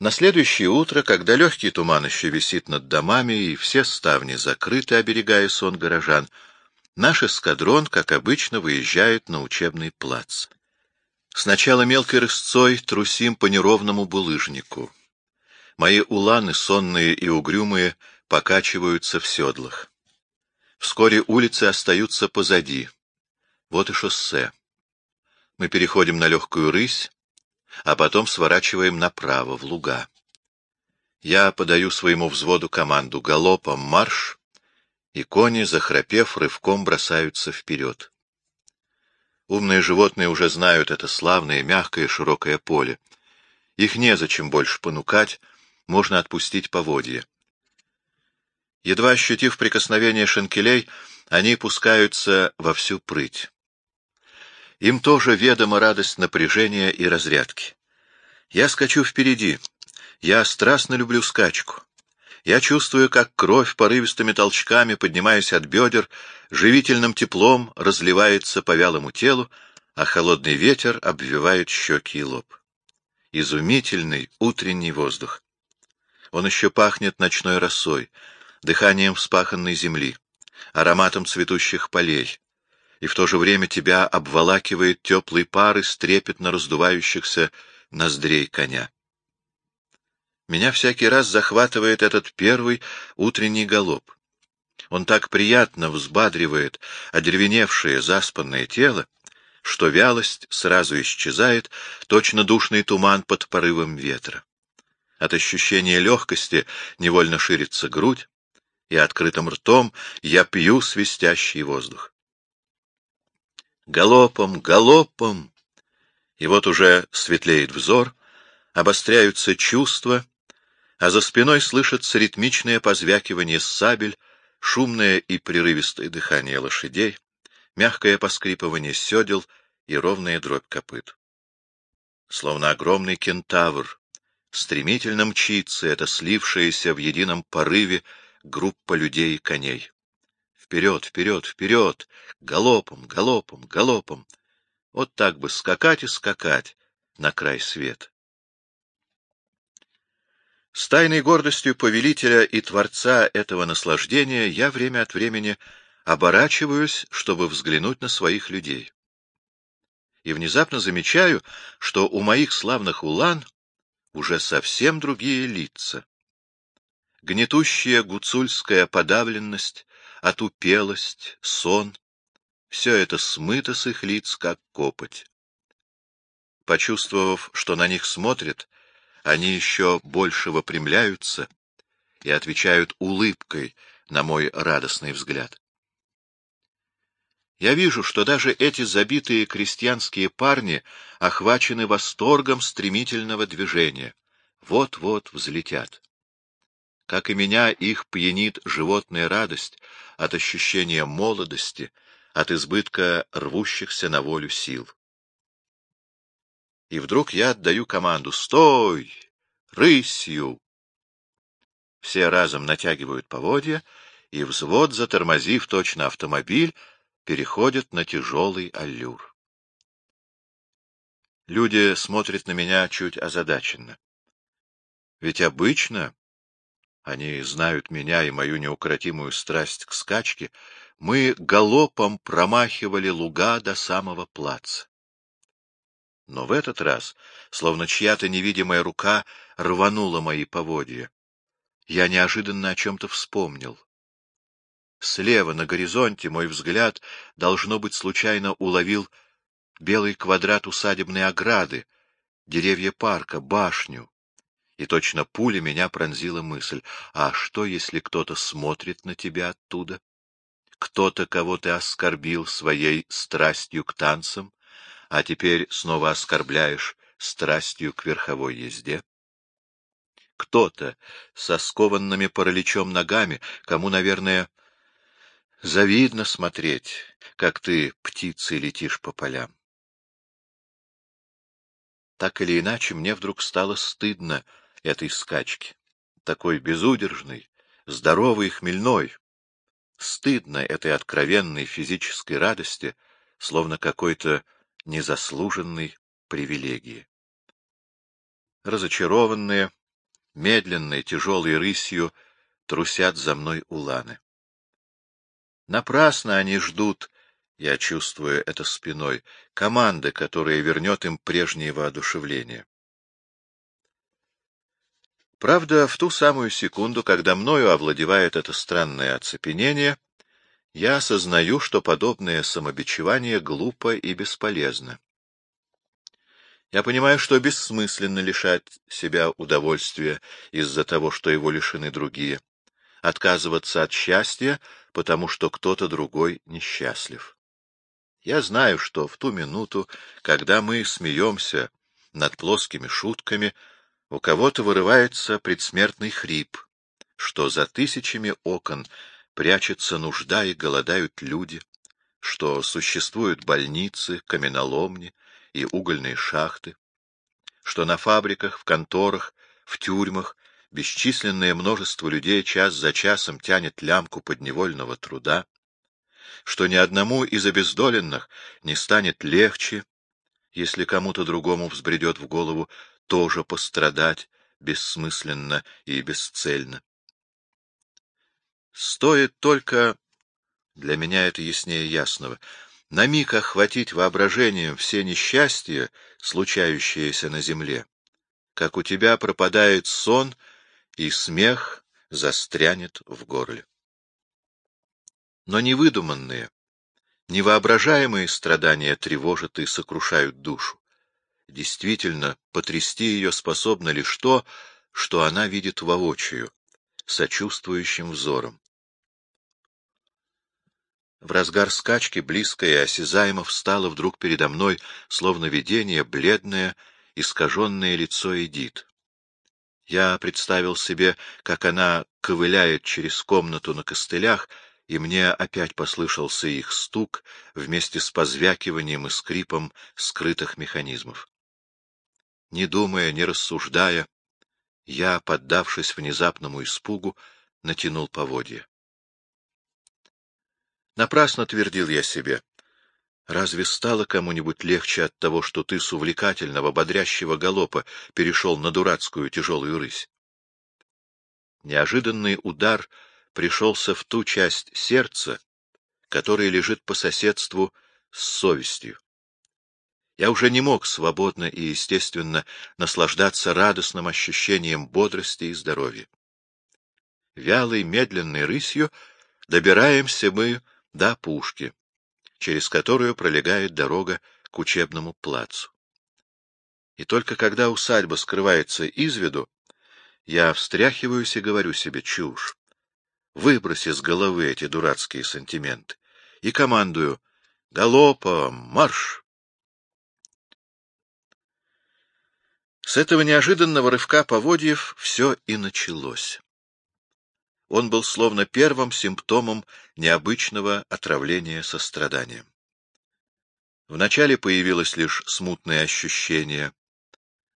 На следующее утро, когда легкий туман еще висит над домами и все ставни закрыты, оберегая сон горожан, наш эскадрон, как обычно, выезжает на учебный плац. Сначала мелкой рысцой трусим по неровному булыжнику. Мои уланы, сонные и угрюмые, покачиваются в седлах. Вскоре улицы остаются позади. Вот и шоссе. Мы переходим на легкую рысь, а потом сворачиваем направо, в луга. Я подаю своему взводу команду «Галопом марш!» и кони, захрапев, рывком бросаются вперед. Умные животные уже знают это славное, мягкое, широкое поле. Их незачем больше понукать, можно отпустить поводья. Едва ощутив прикосновение шенкелей, они пускаются во всю прыть. Им тоже ведома радость напряжения и разрядки. Я скачу впереди. Я страстно люблю скачку. Я чувствую, как кровь порывистыми толчками, поднимаясь от бедер, живительным теплом разливается по вялому телу, а холодный ветер обвивает щеки и лоб. Изумительный утренний воздух. Он еще пахнет ночной росой, дыханием вспаханной земли, ароматом цветущих полей, и в то же время тебя обволакивает теплый пар из трепетно раздувающихся ноздрей коня. Меня всякий раз захватывает этот первый утренний галоп. Он так приятно взбадривает одеревеневшее, заспанное тело, что вялость сразу исчезает, точно душный туман под порывом ветра. От ощущения легкости невольно ширится грудь, и открытым ртом я пью свистящий воздух. Галопом, галопом! И вот уже светлеет взор, обостряются чувства, а за спиной слышится ритмичное позвякивание сабель, шумное и прерывистое дыхание лошадей, мягкое поскрипывание седел и ровная дробь копыт. Словно огромный кентавр, стремительно мчится эта слившаяся в едином порыве группа людей и коней. Вперед, вперед, вперед! Галопом, галопом, галопом! Вот так бы скакать и скакать на край света. С тайной гордостью повелителя и творца этого наслаждения я время от времени оборачиваюсь, чтобы взглянуть на своих людей. И внезапно замечаю, что у моих славных улан уже совсем другие лица. Гнетущая гуцульская подавленность, отупелость, сон — все это смыто с их лиц, как копоть. Почувствовав, что на них смотрят, они еще больше выпрямляются и отвечают улыбкой на мой радостный взгляд. Я вижу, что даже эти забитые крестьянские парни охвачены восторгом стремительного движения. Вот-вот взлетят. Как и меня, их пьянит животная радость от ощущения молодости, от избытка рвущихся на волю сил. И вдруг я отдаю команду «Стой! Рысью!» Все разом натягивают поводья, и взвод, затормозив точно автомобиль, переходит на тяжелый аллюр. Люди смотрят на меня чуть озадаченно. Ведь обычно, они знают меня и мою неукротимую страсть к скачке, мы галопом промахивали луга до самого плаца. Но в этот раз, словно чья-то невидимая рука рванула мои поводья, я неожиданно о чем-то вспомнил. Слева на горизонте мой взгляд, должно быть, случайно уловил белый квадрат усадебной ограды, деревья парка, башню. И точно пуля меня пронзила мысль, а что, если кто-то смотрит на тебя оттуда? Кто-то, кого ты оскорбил своей страстью к танцам, а теперь снова оскорбляешь страстью к верховой езде? Кто-то со скованными параличом ногами, кому, наверное, Завидно смотреть, как ты птицей летишь по полям. Так или иначе, мне вдруг стало стыдно этой скачки, такой безудержной, здоровой и хмельной. Стыдно этой откровенной физической радости, словно какой-то незаслуженной привилегии. Разочарованные, медленной, тяжелой рысью трусят за мной уланы. Напрасно они ждут, я чувствую это спиной, команды, которая вернет им прежнее воодушевление. Правда, в ту самую секунду, когда мною овладевает это странное оцепенение, я осознаю, что подобное самобичевание глупо и бесполезно. Я понимаю, что бессмысленно лишать себя удовольствия из-за того, что его лишены другие, отказываться от счастья, потому что кто-то другой несчастлив. Я знаю, что в ту минуту, когда мы смеемся над плоскими шутками, у кого-то вырывается предсмертный хрип, что за тысячами окон прячется нужда и голодают люди, что существуют больницы, каменоломни, и угольные шахты, что на фабриках, в конторах, в тюрьмах бесчисленное множество людей час за часом тянет лямку подневольного труда, что ни одному из обездоленных не станет легче, если кому-то другому взбредет в голову тоже пострадать бессмысленно и бесцельно. Стоит только, для меня это яснее ясного, на миг охватить воображением все несчастья, случающиеся на земле, как у тебя пропадает сон, и смех застрянет в горле. Но невыдуманные, невоображаемые страдания тревожат и сокрушают душу. Действительно, потрясти ее способно лишь то, что она видит воочию, сочувствующим взором. В разгар скачки близко и осязаемо встало вдруг передо мной, словно видение, бледное, искаженное лицо Эдит. Я представил себе, как она ковыляет через комнату на костылях, и мне опять послышался их стук вместе с позвякиванием и скрипом скрытых механизмов. Не думая, не рассуждая, я, поддавшись внезапному испугу, натянул поводья. Напрасно твердил я себе. Разве стало кому-нибудь легче от того, что ты с увлекательного, бодрящего галопа перешел на дурацкую тяжелую рысь? Неожиданный удар пришелся в ту часть сердца, которая лежит по соседству с совестью. Я уже не мог свободно и естественно наслаждаться радостным ощущением бодрости и здоровья. Вялой, медленной рысью добираемся мы до пушки, через которую пролегает дорога к учебному плацу. И только когда усадьба скрывается из виду, я встряхиваюсь и говорю себе чушь. Выброси с головы эти дурацкие сантименты. И командую «Галопом! Марш!» С этого неожиданного рывка поводьев все и началось. Он был словно первым симптомом необычного отравления состраданием. Вначале появилось лишь смутное ощущение.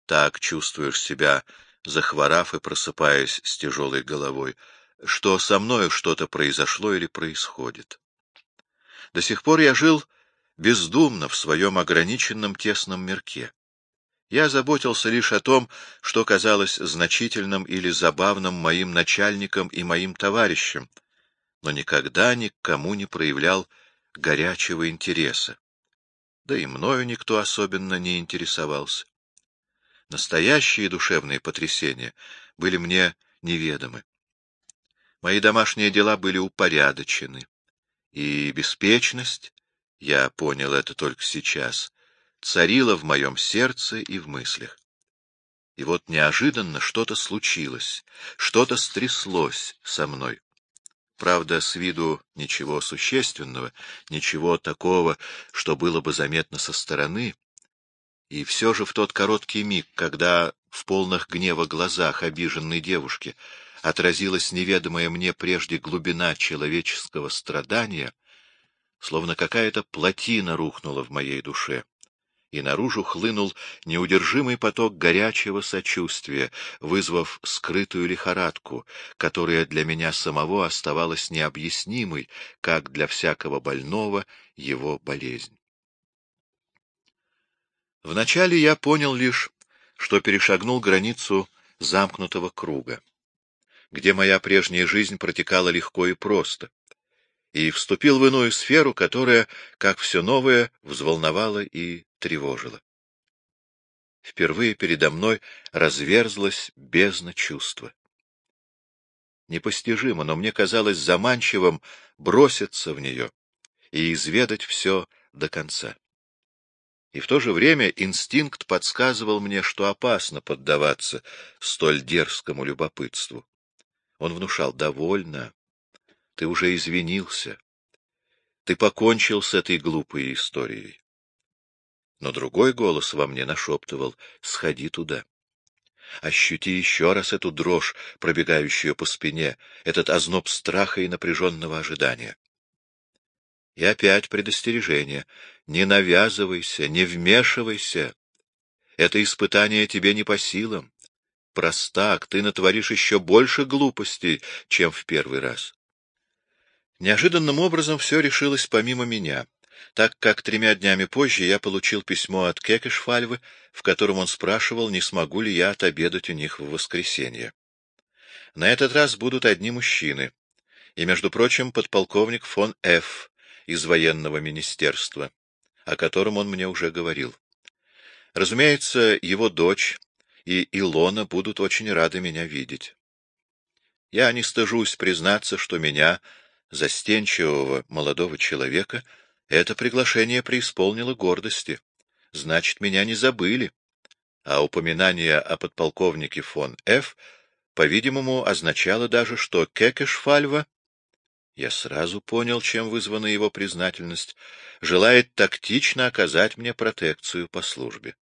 Так чувствуешь себя, захворав и просыпаясь с тяжелой головой, что со мною что-то произошло или происходит. До сих пор я жил бездумно в своем ограниченном тесном мирке. Я заботился лишь о том, что казалось значительным или забавным моим начальникам и моим товарищам, но никогда ни к кому не проявлял горячего интереса. Да и мною никто особенно не интересовался. Настоящие душевные потрясения были мне неведомы. Мои домашние дела были упорядочены, и беспечность, я понял это только сейчас, царила в моем сердце и в мыслях. И вот неожиданно что-то случилось, что-то стряслось со мной. Правда, с виду ничего существенного, ничего такого, что было бы заметно со стороны. И все же в тот короткий миг, когда в полных гнева глазах обиженной девушки отразилась неведомая мне прежде глубина человеческого страдания, словно какая-то плотина рухнула в моей душе и наружу хлынул неудержимый поток горячего сочувствия, вызвав скрытую лихорадку, которая для меня самого оставалась необъяснимой, как для всякого больного его болезнь. Вначале я понял лишь, что перешагнул границу замкнутого круга, где моя прежняя жизнь протекала легко и просто, и вступил в иную сферу, которая, как все новое, взволновала и тревожила. Впервые передо мной разверзлась бездна чувства. Непостижимо, но мне казалось заманчивым броситься в нее и изведать все до конца. И в то же время инстинкт подсказывал мне, что опасно поддаваться столь дерзкому любопытству. Он внушал «довольно, ты уже извинился, ты покончил с этой глупой историей». Но другой голос во мне нашептывал «сходи туда». Ощути еще раз эту дрожь, пробегающую по спине, этот озноб страха и напряженного ожидания. И опять предостережение. Не навязывайся, не вмешивайся. Это испытание тебе не по силам. Простак, ты натворишь еще больше глупостей, чем в первый раз. Неожиданным образом все решилось помимо меня, так как тремя днями позже я получил письмо от Кекешфальвы, в котором он спрашивал, не смогу ли я отобедать у них в воскресенье. На этот раз будут одни мужчины, и, между прочим, подполковник фон Ф., из военного министерства, о котором он мне уже говорил. Разумеется, его дочь и Илона будут очень рады меня видеть. Я не стыжусь признаться, что меня, застенчивого молодого человека, это приглашение преисполнило гордости. Значит, меня не забыли. А упоминание о подполковнике фон Ф., по-видимому, означало даже, что Кекешфальва я сразу понял, чем вызвана его признательность. Желает тактично оказать мне протекцию по службе.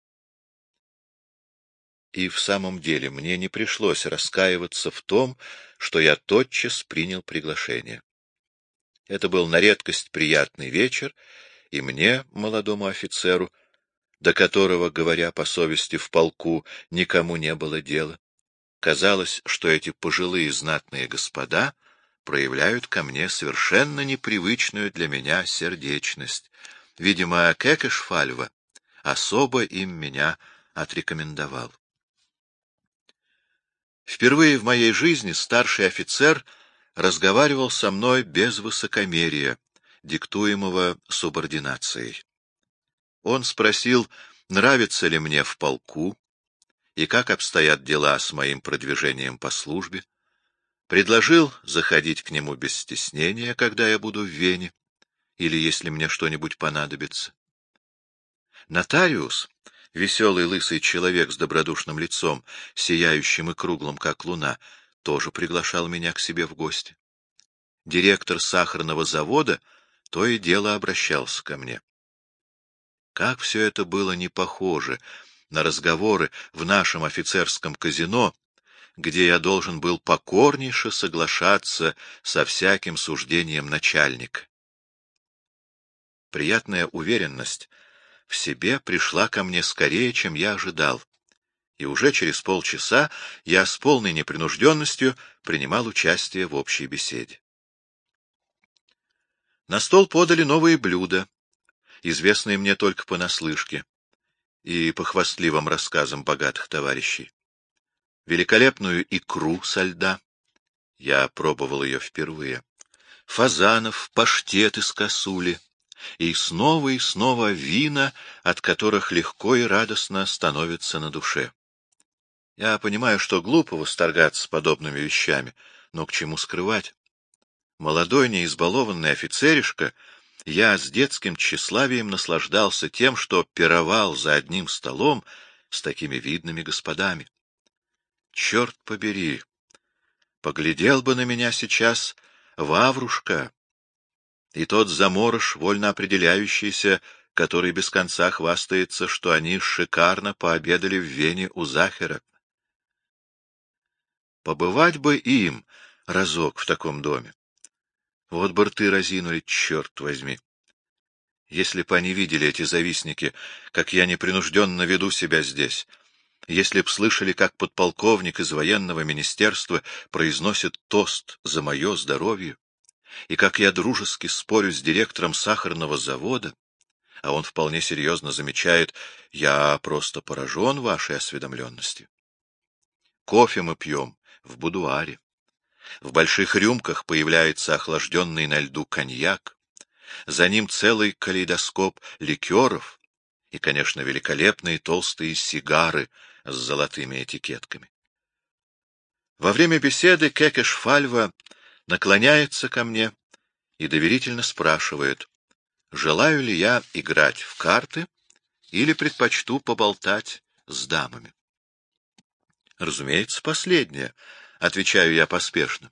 И в самом деле мне не пришлось раскаиваться в том, что я тотчас принял приглашение. Это был на редкость приятный вечер, и мне, молодому офицеру, до которого, говоря по совести, в полку никому не было дела, казалось, что эти пожилые знатные господа проявляют ко мне совершенно непривычную для меня сердечность. Видимо, Кекешфальва особо им меня отрекомендовал. Впервые в моей жизни старший офицер разговаривал со мной без высокомерия, диктуемого субординацией. Он спросил, нравится ли мне в полку и как обстоят дела с моим продвижением по службе. Предложил заходить к нему без стеснения, когда я буду в Вене, или если мне что-нибудь понадобится. Нотариус, веселый лысый человек с добродушным лицом, сияющим и круглым, как луна, тоже приглашал меня к себе в гости. Директор сахарного завода то и дело обращался ко мне. Как все это было не похоже на разговоры в нашем офицерском казино, где я должен был покорнейше соглашаться со всяким суждением начальника. Приятная уверенность в себе пришла ко мне скорее, чем я ожидал, и уже через полчаса я с полной непринужденностью принимал участие в общей беседе. На стол подали новые блюда, известные мне только понаслышке и по хвастливым рассказам богатых товарищей великолепную икру со льда. Я пробовал ее впервые. Фазанов, паштет из косули. И снова и снова вина, от которых легко и радостно становится на душе. Я понимаю, что глупо восторгаться подобными вещами, но к чему скрывать? Молодой неизбалованный офицеришка, я с детским тщеславием наслаждался тем, что пировал за одним столом с такими видными господами. Черт побери! Поглядел бы на меня сейчас Ваврушка, и тот заморож, вольно определяющийся, который без конца хвастается, что они шикарно пообедали в Вене у Захера. Побывать бы им разок в таком доме. Вот бы рты разинули, черт возьми. Если бы они видели, эти завистники, как я непринужденно веду себя здесь, если б слышали, как подполковник из военного министерства произносит тост за мое здоровье, и как я дружески спорю с директором сахарного завода, а он вполне серьезно замечает, я просто поражен вашей осведомленностью. Кофе мы пьем в будуаре. В больших рюмках появляется охлажденный на льду коньяк. За ним целый калейдоскоп ликеров и, конечно, великолепные толстые сигары с золотыми этикетками. Во время беседы Кекеш Фальва наклоняется ко мне и доверительно спрашивает, желаю ли я играть в карты или предпочту поболтать с дамами. Разумеется, последнее, — отвечаю я поспешно.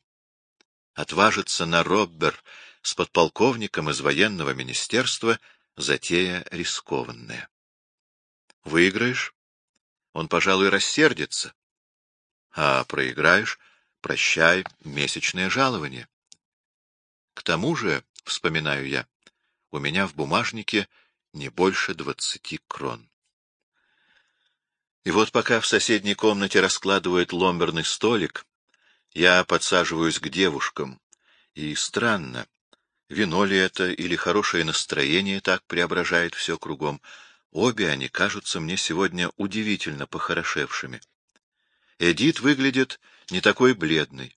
Отважиться на Роббер с подполковником из военного министерства — затея рискованная. Выиграешь? Он, пожалуй, рассердится. А проиграешь — прощай месячное жалование. К тому же, — вспоминаю я, — у меня в бумажнике не больше двадцати крон. И вот пока в соседней комнате раскладывают ломберный столик, я подсаживаюсь к девушкам, и странно, вино ли это или хорошее настроение так преображает все кругом, обе они кажутся мне сегодня удивительно похорошевшими. Эдит выглядит не такой бледной,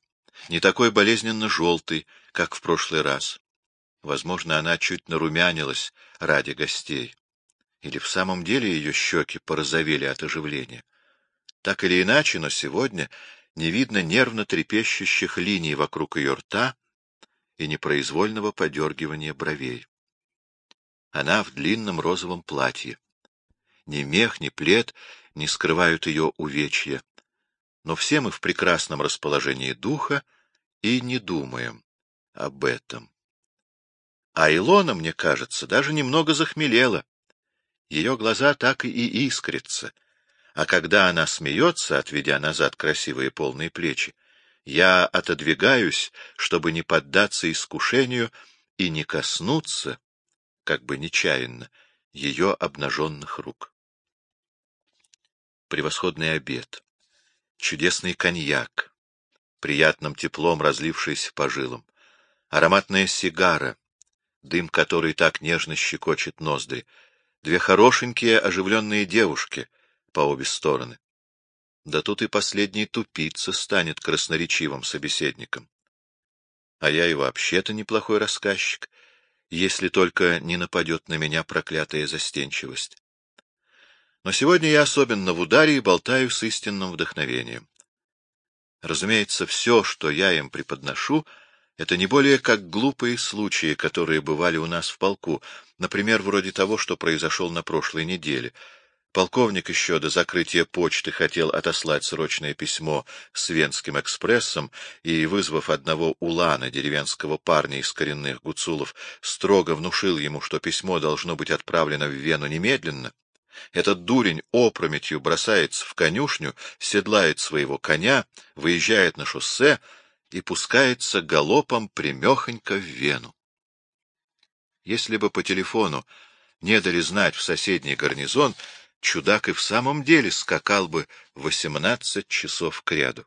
не такой болезненно желтой, как в прошлый раз. Возможно, она чуть нарумянилась ради гостей. Или в самом деле ее щеки порозовели от оживления. Так или иначе, но сегодня не видно нервно трепещущих линий вокруг ее рта и непроизвольного подергивания бровей. Она в длинном розовом платье. Ни мех, ни плед не скрывают ее увечья. Но все мы в прекрасном расположении духа и не думаем об этом. А Илона, мне кажется, даже немного захмелела. Ее глаза так и искрятся — а когда она смеется, отведя назад красивые полные плечи, я отодвигаюсь, чтобы не поддаться искушению и не коснуться, как бы нечаянно, ее обнаженных рук. Превосходный обед, чудесный коньяк, приятным теплом разлившийся по жилам, ароматная сигара, дым которой так нежно щекочет ноздри, две хорошенькие оживленные девушки, по обе стороны. Да тут и последний тупица станет красноречивым собеседником. А я и вообще-то неплохой рассказчик, если только не нападет на меня проклятая застенчивость. Но сегодня я особенно в ударе и болтаю с истинным вдохновением. Разумеется, все, что я им преподношу, это не более как глупые случаи, которые бывали у нас в полку, например, вроде того, что произошел на прошлой неделе — Полковник еще до закрытия почты хотел отослать срочное письмо с Венским экспрессом и, вызвав одного улана, деревенского парня из коренных гуцулов, строго внушил ему, что письмо должно быть отправлено в Вену немедленно. Этот дурень опрометью бросается в конюшню, седлает своего коня, выезжает на шоссе и пускается галопом примехонько в Вену. Если бы по телефону не дали знать в соседний гарнизон, чудак и в самом деле скакал бы восемнадцать часов кряду.